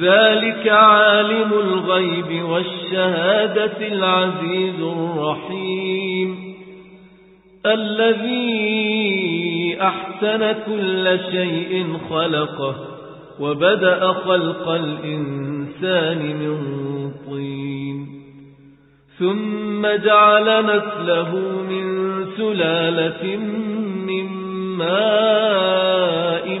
ذلك عالم الغيب والشهادة العزيز الرحيم. الذي أحسن كل شيء خلقه وبدأ خلق الإنسان من طين. ثم جعل نسله من سلالة من ماء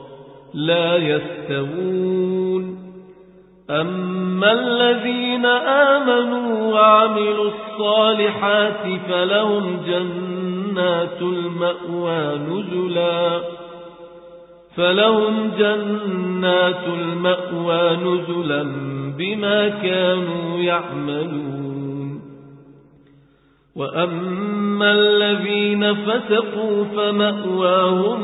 لا يستوون. أما الذين آمنوا وعملوا الصالحات فلهم جنات المأوى نزلا. فلهم جنات المأوى نزلا بما كانوا يعملون. وأما الذين فسقوا فمأواهم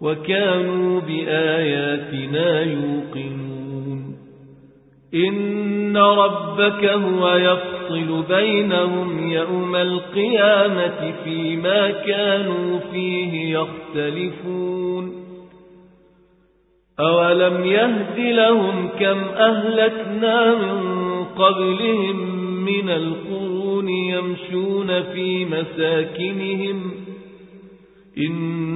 وكانوا بآياتنا يوقنون. إن ربك هو يفصل بينهم يوم القيامة فيما كانوا فيه يختلفون. أولم يهد لهم كم أهلكنا من قبلهم من القرون يمشون في مساكنهم. إن